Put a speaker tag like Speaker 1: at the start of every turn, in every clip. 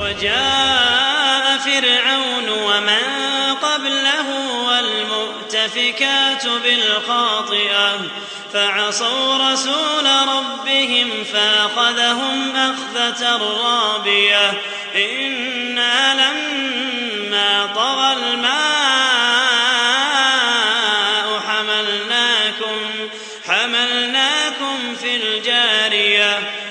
Speaker 1: وجاء فرعون ومن قبله والمؤتفكات بالخاطئة فعصوا رسول ربهم فأخذهم أخذة رابية. إنا لما طغى الماء حملناكم حملناكم في الجارية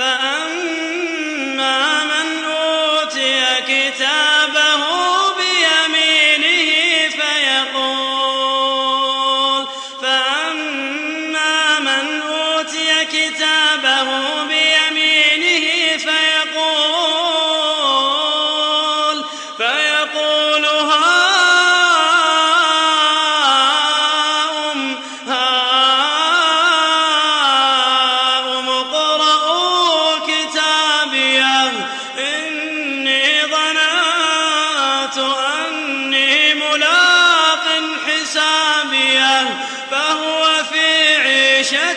Speaker 1: فأما من أوتي كتابه بيمينه فيقول كتابه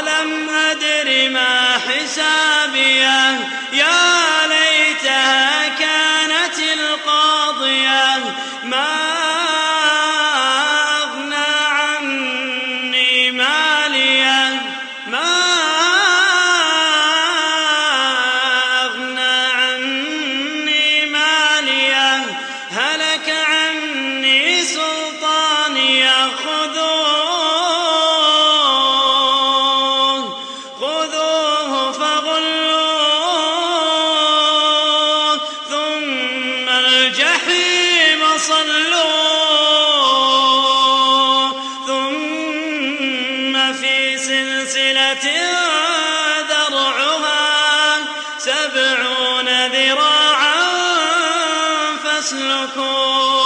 Speaker 1: ولم أدر ما حسابيه. يا ليتها كانت القاضية. ما سبعون ذراعا فاسلكوه.